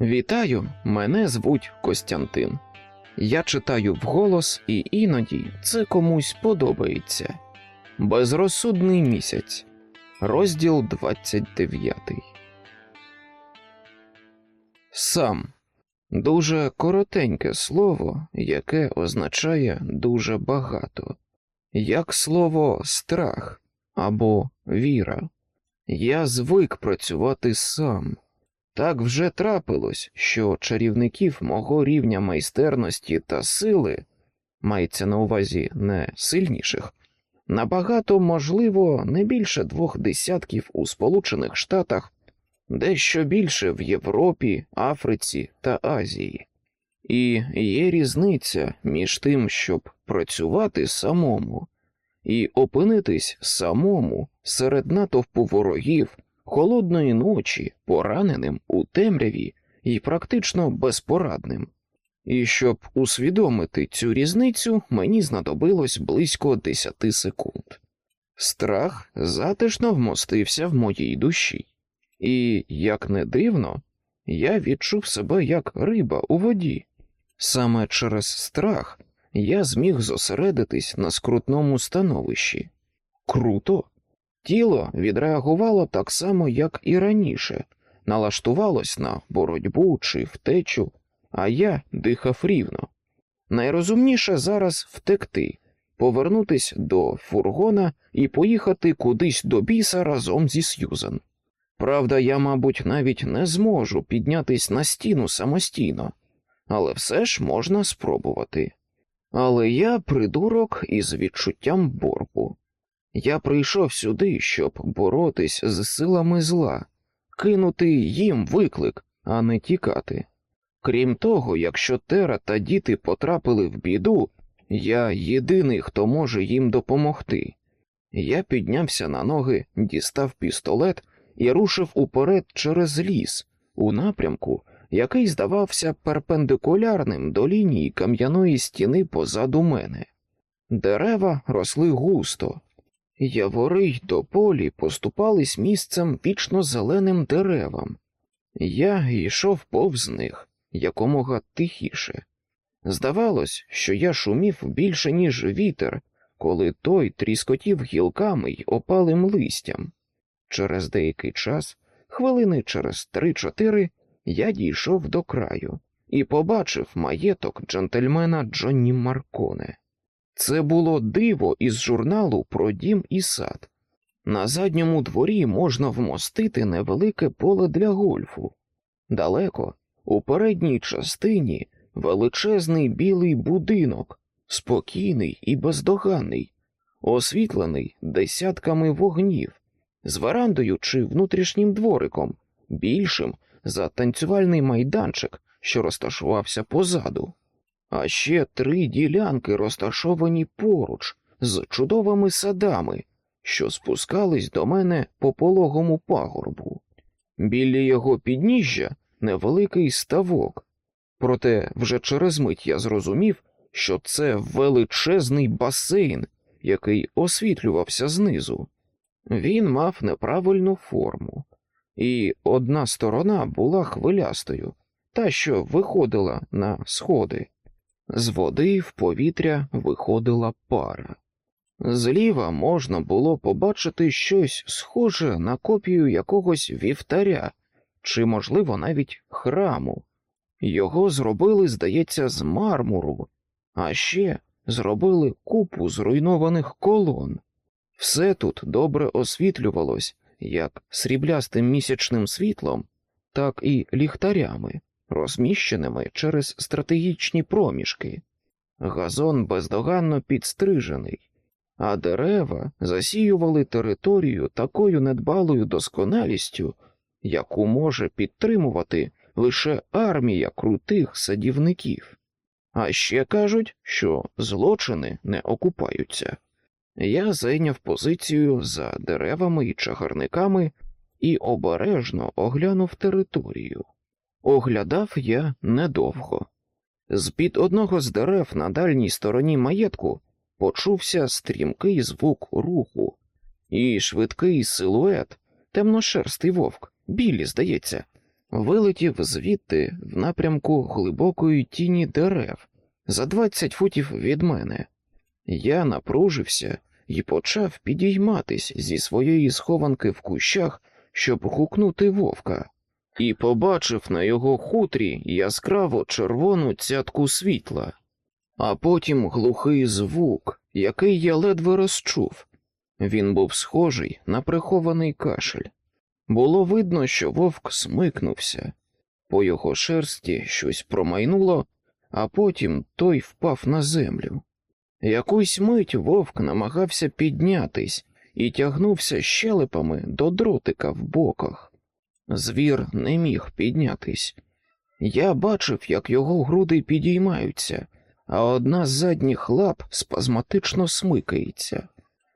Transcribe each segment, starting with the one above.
Вітаю, мене звуть Костянтин. Я читаю вголос, і іноді це комусь подобається. Безрозсудний місяць, розділ 29. Сам дуже коротеньке слово, яке означає дуже багато, як слово страх або віра. Я звик працювати сам. Так вже трапилось, що чарівників мого рівня майстерності та сили, мається на увазі не сильніших, набагато можливо не більше двох десятків у Сполучених Штатах, дещо більше в Європі, Африці та Азії. І є різниця між тим, щоб працювати самому і опинитись самому серед натовпу ворогів холодної ночі, пораненим у темряві і практично безпорадним. І щоб усвідомити цю різницю, мені знадобилось близько десяти секунд. Страх затишно вмостився в моїй душі, і, як не дивно, я відчув себе як риба у воді. Саме через страх я зміг зосередитись на скрутному становищі. Круто! Тіло відреагувало так само, як і раніше, налаштувалось на боротьбу чи втечу, а я дихав рівно. Найрозумніше зараз втекти, повернутись до фургона і поїхати кудись до біса разом зі Сьюзен. Правда, я, мабуть, навіть не зможу піднятись на стіну самостійно, але все ж можна спробувати. Але я придурок із відчуттям боргу. Я прийшов сюди, щоб боротись з силами зла, кинути їм виклик, а не тікати. Крім того, якщо Тера та діти потрапили в біду, я єдиний, хто може їм допомогти. Я піднявся на ноги, дістав пістолет і рушив уперед через ліс, у напрямку, який здавався перпендикулярним до лінії кам'яної стіни позаду мене. Дерева росли густо. Явори й тополі поступались місцем вічно зеленим деревам. Я йшов повз них якомога тихіше. Здавалось, що я шумів більше, ніж вітер, коли той тріскотів гілками й опалим листям. Через деякий час, хвилини через три-чотири, я дійшов до краю і побачив маєток джентльмена Джонні Марконе. Це було диво із журналу про дім і сад. На задньому дворі можна вмостити невелике поле для гольфу. Далеко, у передній частині, величезний білий будинок, спокійний і бездоганний, освітлений десятками вогнів, з верандою чи внутрішнім двориком, більшим за танцювальний майданчик, що розташувався позаду а ще три ділянки розташовані поруч з чудовими садами, що спускались до мене по пологому пагорбу. Біля його підніжжя невеликий ставок, проте вже через мить я зрозумів, що це величезний басейн, який освітлювався знизу. Він мав неправильну форму, і одна сторона була хвилястою, та що виходила на сходи. З води в повітря виходила пара. Зліва можна було побачити щось схоже на копію якогось вівтаря чи, можливо, навіть храму. Його зробили, здається, з мармуру, а ще зробили купу зруйнованих колон. Все тут добре освітлювалось як сріблястим місячним світлом, так і ліхтарями розміщеними через стратегічні проміжки. Газон бездоганно підстрижений, а дерева засіювали територію такою недбалою досконалістю, яку може підтримувати лише армія крутих садівників. А ще кажуть, що злочини не окупаються. Я зайняв позицію за деревами і чагарниками і обережно оглянув територію. Оглядав я недовго. З під одного з дерев на дальній стороні маєтку почувся стрімкий звук руху, і швидкий силует, темношерстий вовк, білі, здається, вилетів звідти в напрямку глибокої тіні дерев за двадцять футів від мене. Я напружився і почав підійматись зі своєї схованки в кущах, щоб гукнути вовка, і побачив на його хутрі яскраво червону цятку світла, а потім глухий звук, який я ледве розчув. Він був схожий на прихований кашель. Було видно, що вовк смикнувся, по його шерсті щось промайнуло, а потім той впав на землю. Якусь мить вовк намагався піднятись і тягнувся щелепами до дротика в боках. Звір не міг піднятись. Я бачив, як його груди підіймаються, а одна з задніх лап спазматично смикається.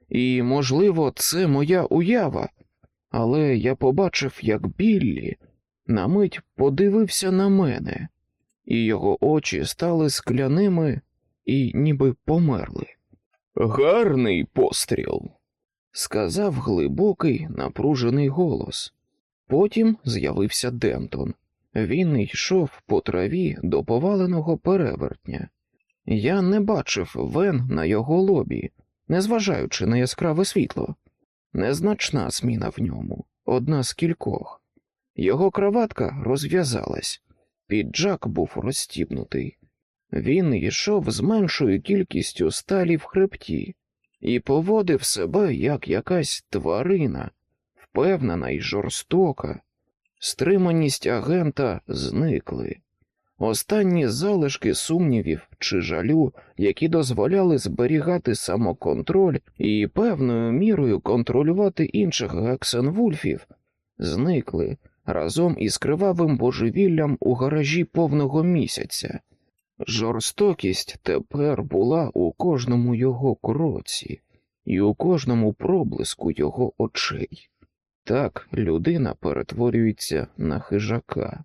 І, можливо, це моя уява, але я побачив, як Біллі на мить подивився на мене, і його очі стали скляними і ніби померли. Гарний постріл, сказав глибокий, напружений голос. Потім з'явився Дентон. Він йшов по траві до поваленого перевертня. Я не бачив вен на його лобі, незважаючи на яскраве світло. Незначна зміна в ньому, одна з кількох. Його краватка розв'язалась, піджак був розстібнутий. Він йшов з меншою кількістю сталі в хребті і поводив себе як якась тварина, впевнена і жорстока. Стриманість агента зникли. Останні залишки сумнівів чи жалю, які дозволяли зберігати самоконтроль і певною мірою контролювати інших гексенвульфів, зникли разом із кривавим божевіллям у гаражі повного місяця. Жорстокість тепер була у кожному його кроці і у кожному проблиску його очей. Так людина перетворюється на хижака.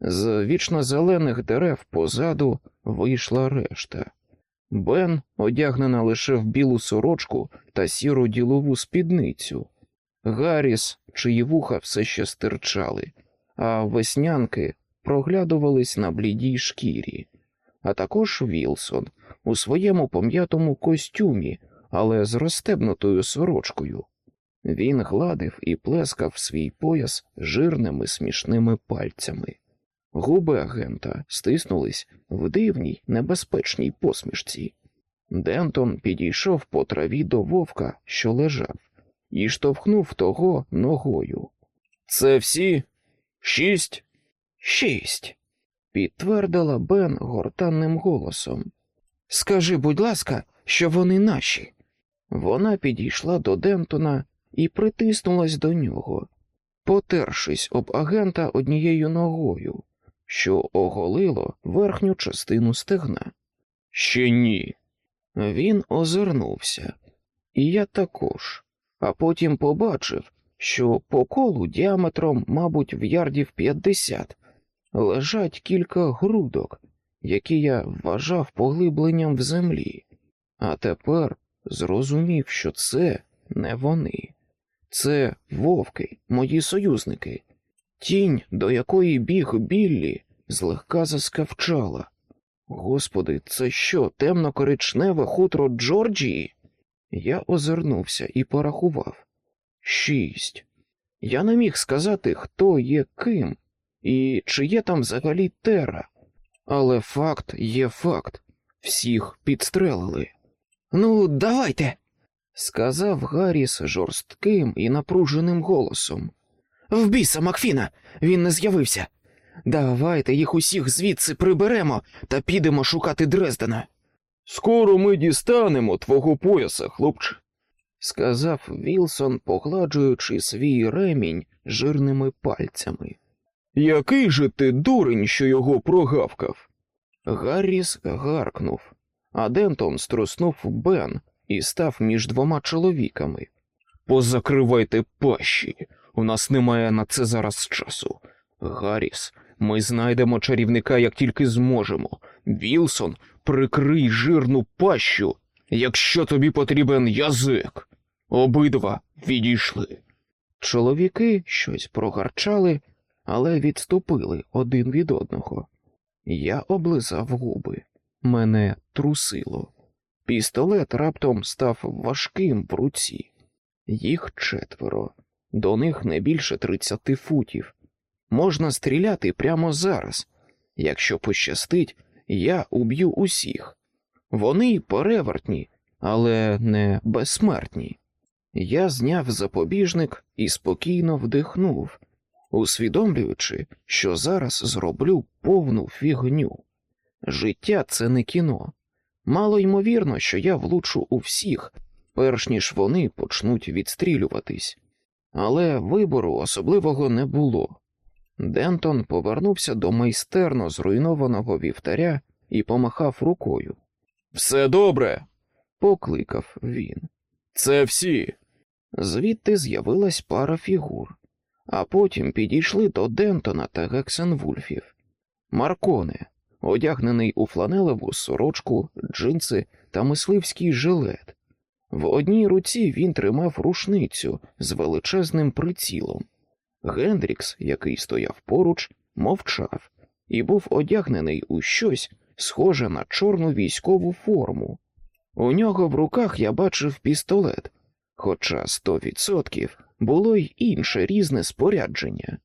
З вічно зелених дерев позаду вийшла решта. Бен, одягнена лише в білу сорочку та сіру ділову спідницю, Гарріс, чиї вуха все ще стирчали, а веснянки проглядувались на блідій шкірі, а також Вілсон у своєму пом'ятому костюмі, але з розстебнутою сорочкою. Він гладив і плескав свій пояс жирними смішними пальцями. Губи агента стиснулись в дивній небезпечній посмішці. Дентон підійшов по траві до вовка, що лежав, і штовхнув того ногою. Це всі шість? Шість, підтвердила Бен гортанним голосом. Скажи, будь ласка, що вони наші. Вона підійшла до Дентона і притиснулась до нього, потершись об агента однією ногою, що оголило верхню частину стегна. Ще ні. Він озирнувся, і я також, а потім побачив, що по колу діаметром, мабуть, в ярдів п'ятдесят, лежать кілька грудок, які я вважав поглибленням в землі, а тепер зрозумів, що це не вони. Це вовки, мої союзники. Тінь, до якої біг Біллі, злегка заскавчала. Господи, це що, темно коричневе хутро Джорджії? Я озирнувся і порахував. Шість. Я не міг сказати, хто є ким і чи є там взагалі тера. Але факт є факт. Всіх підстрелили. Ну, давайте, сказав Гарріс жорстким і напруженим голосом. В біса, Макфіна, він не з'явився. Давайте їх усіх звідси приберемо та підемо шукати Дрездена. Скоро ми дістанемо твого пояса, хлопче, сказав Вілсон, погладжуючи свій ремінь жирними пальцями. Який же ти дурень, що його прогавкав? Гарріс гаркнув, а Дентон струснув Бен і став між двома чоловіками. Позакривайте пащі, у нас немає на це зараз часу. Гарріс, ми знайдемо чарівника, як тільки зможемо. Вілсон, прикрий жирну пащу, якщо тобі потрібен язик. Обидва відійшли. Чоловіки щось прогарчали, але відступили один від одного. Я облизав губи, мене трусило. Пістолет раптом став важким в руці. Їх четверо, до них не більше тридцяти футів. Можна стріляти прямо зараз. Якщо пощастить, я уб'ю усіх. Вони перевертні, але не безсмертні. Я зняв запобіжник і спокійно вдихнув, усвідомлюючи, що зараз зроблю повну фігню. Життя це не кіно. Мало ймовірно, що я влучу у всіх, перш ніж вони почнуть відстрілюватись. Але вибору особливого не було. Дентон повернувся до майстерно зруйнованого вівтаря і помахав рукою. Все добре, покликав він. Це всі. Звідти з'явилась пара фігур, а потім підійшли до Дентона та Гексенвульфів. Марконе, одягнений у фланелеву сорочку, джинси та мисливський жилет. В одній руці він тримав рушницю з величезним прицілом. Гендрікс, який стояв поруч, мовчав і був одягнений у щось схоже на чорну військову форму. У нього в руках я бачив пістолет, хоча сто відсотків було й інше різне спорядження.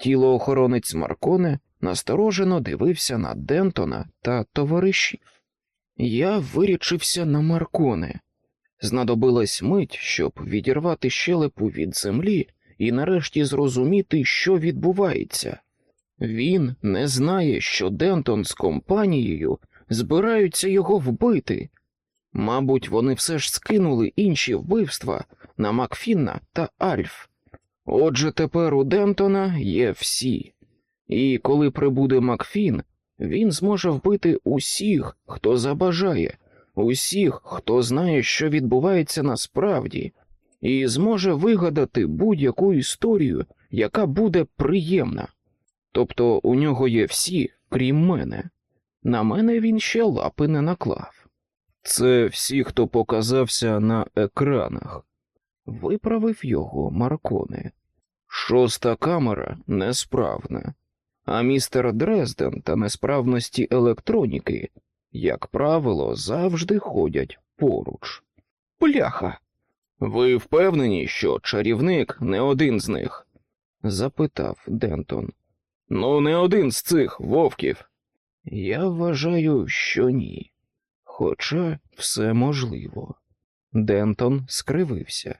Тілоохоронець Марконе насторожено дивився на Дентона та товаришів. Я вирічився на Марконе. Знадобилась мить, щоб відірвати щелепу від землі і нарешті зрозуміти, що відбувається. Він не знає, що Дентон з компанією збираються його вбити. Мабуть, вони все ж скинули інші вбивства на Макфінна та Альф. Отже, тепер у Дентона є всі, і коли прибуде Макфін, він зможе вбити усіх, хто забажає, усіх, хто знає, що відбувається насправді, і зможе вигадати будь-яку історію, яка буде приємна. Тобто у нього є всі, крім мене. На мене він ще лапи не наклав. Це всі, хто показався на екранах. Виправив його Марконе. Шоста камера несправна, а містер Дрезден та несправності електроніки, як правило, завжди ходять поруч. Пляха. Ви впевнені, що чарівник не один з них? запитав Дентон. Ну, не один з цих вовків. Я вважаю, що ні. Хоча все можливо. Дентон скривився.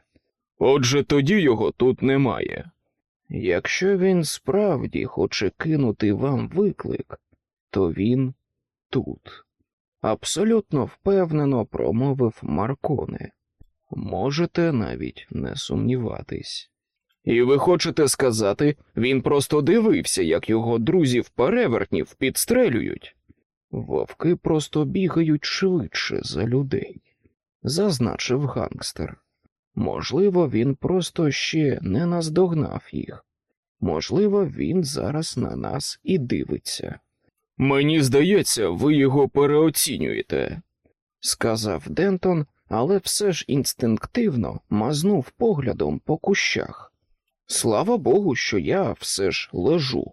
Отже, тоді його тут немає. Якщо він справді хоче кинути вам виклик, то він тут. Абсолютно впевнено промовив Марконе. Можете навіть не сумніватись. І ви хочете сказати, він просто дивився, як його друзів перевертнів підстрелюють? Вовки просто бігають швидше за людей, зазначив гангстер. Можливо, він просто ще не наздогнав їх. Можливо, він зараз на нас і дивиться. Мені здається, ви його переоцінюєте, сказав Дентон, але все ж інстинктивно мазнув поглядом по кущах. Слава Богу, що я все ж лежу.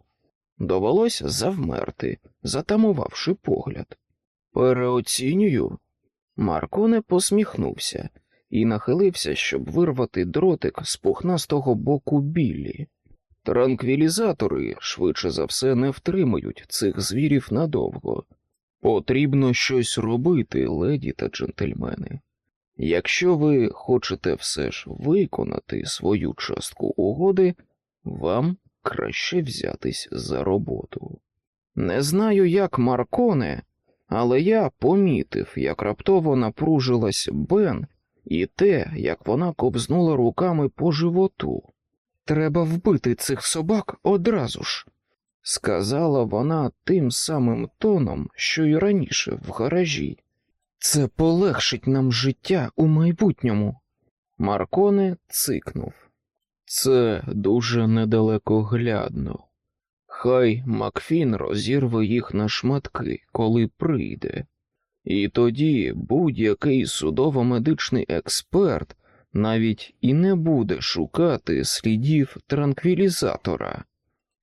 Довелось завмерти, затамувавши погляд. Переоцінюю. Марконе посміхнувся і нахилився, щоб вирвати дротик з пухнастого боку біллі. Транквілізатори швидше за все не втримають цих звірів надовго. Потрібно щось робити, леді та джентльмени. Якщо ви хочете все ж виконати свою частку угоди, вам краще взятись за роботу. Не знаю, як Марконе, але я помітив, як раптово напружилась Бен і те, як вона кобзнула руками по животу. Треба вбити цих собак одразу ж, сказала вона тим самим тоном, що й раніше в гаражі. Це полегшить нам життя у майбутньому. Марконе цикнув. Це дуже недалекоглядно. Хай Макфін розірве їх на шматки, коли прийде. І тоді будь-який судово-медичний експерт навіть і не буде шукати слідів транквілізатора.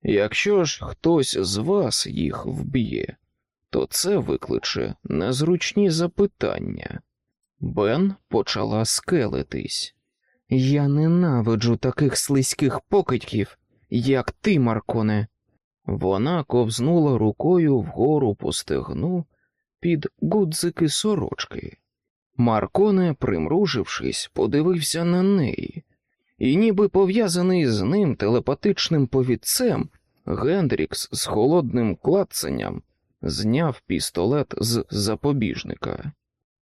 Якщо ж хтось з вас їх вб'є, то це викличе незручні запитання. Бен почала скелитись. Я ненавиджу таких слизьких покидьків, як ти, Марконе. Вона ковзнула рукою вгору по стегну під гудзики сорочки. Марконе, примружившись, подивився на неї, і, ніби пов'язаний з ним телепатичним повідцем, Гендрікс з холодним клацанням зняв пістолет з запобіжника.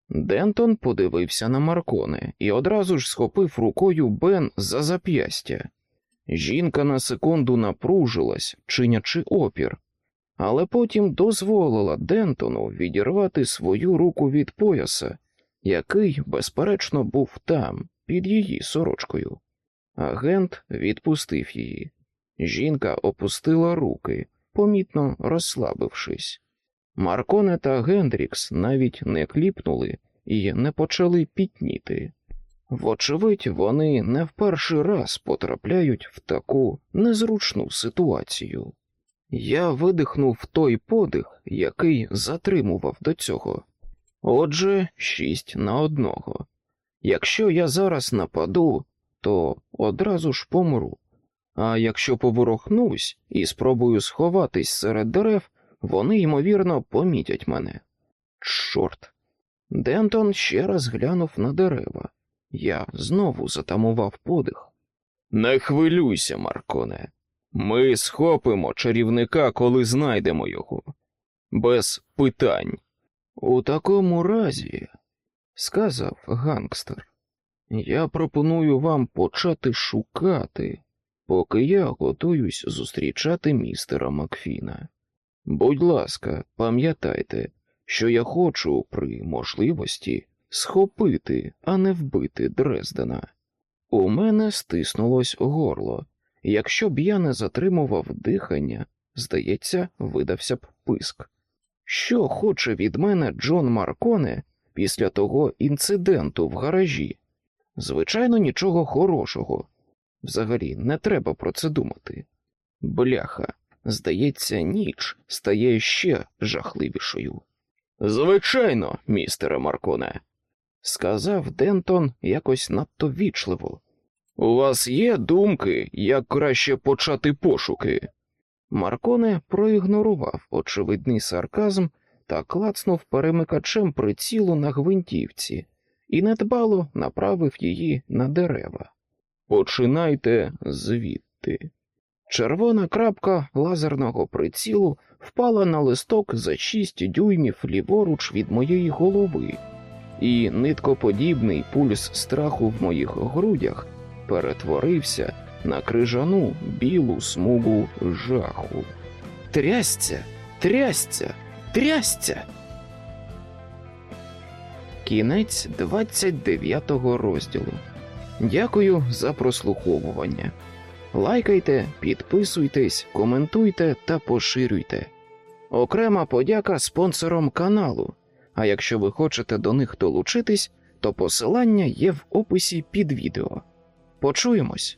Дентон подивився на Марконе і одразу ж схопив рукою Бен за зап'ястя. Жінка на секунду напружилась, чинячи опір, але потім дозволила Дентону відірвати свою руку від пояса, який, безперечно, був там, під її сорочкою. Агент відпустив її. Жінка опустила руки, помітно розслабившись. Марконе та Гендрікс навіть не кліпнули і не почали пітніти. Вочевидь, вони не в перший раз потрапляють в таку незручну ситуацію. Я видихнув той подих, який затримував до цього. Отже, шість на одного. Якщо я зараз нападу, то одразу ж помру. А якщо поворохнусь і спробую сховатись серед дерев, вони, ймовірно, помітять мене. Чорт. Дентон ще раз глянув на дерева. Я знову затамував подих. Не хвилюйся, Марконе. Ми схопимо чарівника, коли знайдемо його. Без питань. У такому разі, сказав гангстер, я пропоную вам почати шукати, поки я готуюсь зустрічати містера Макфіна. Будь ласка, пам'ятайте, що я хочу при можливості схопити, а не вбити Дрездена. У мене стиснулось горло. Якщо б я не затримував дихання, здається, видався б писк. Що хоче від мене Джон Марконе після того інциденту в гаражі? Звичайно, нічого хорошого. Взагалі, не треба про це думати. Бляха, здається, ніч стає ще жахливішою. Звичайно, містере Марконе, сказав Дентон якось надто вічливо. У вас є думки, як краще почати пошуки? Марконе проігнорував очевидний сарказм та клацнув перемикачем прицілу на гвинтівці і недбало направив її на дерева. Починайте звідти. Червона крапка лазерного прицілу впала на листок за шість дюймів ліворуч від моєї голови, і ниткоподібний пульс страху в моїх грудях перетворився на крижану білу смугу жаху. Трясця, трясця, трясця. Кінець 29 розділу. Дякую за прослуховування. Лайкайте, підписуйтесь, коментуйте та поширюйте. Окрема подяка спонсорам каналу. А якщо ви хочете до них долучитись, то посилання є в описі під відео. Почуємось!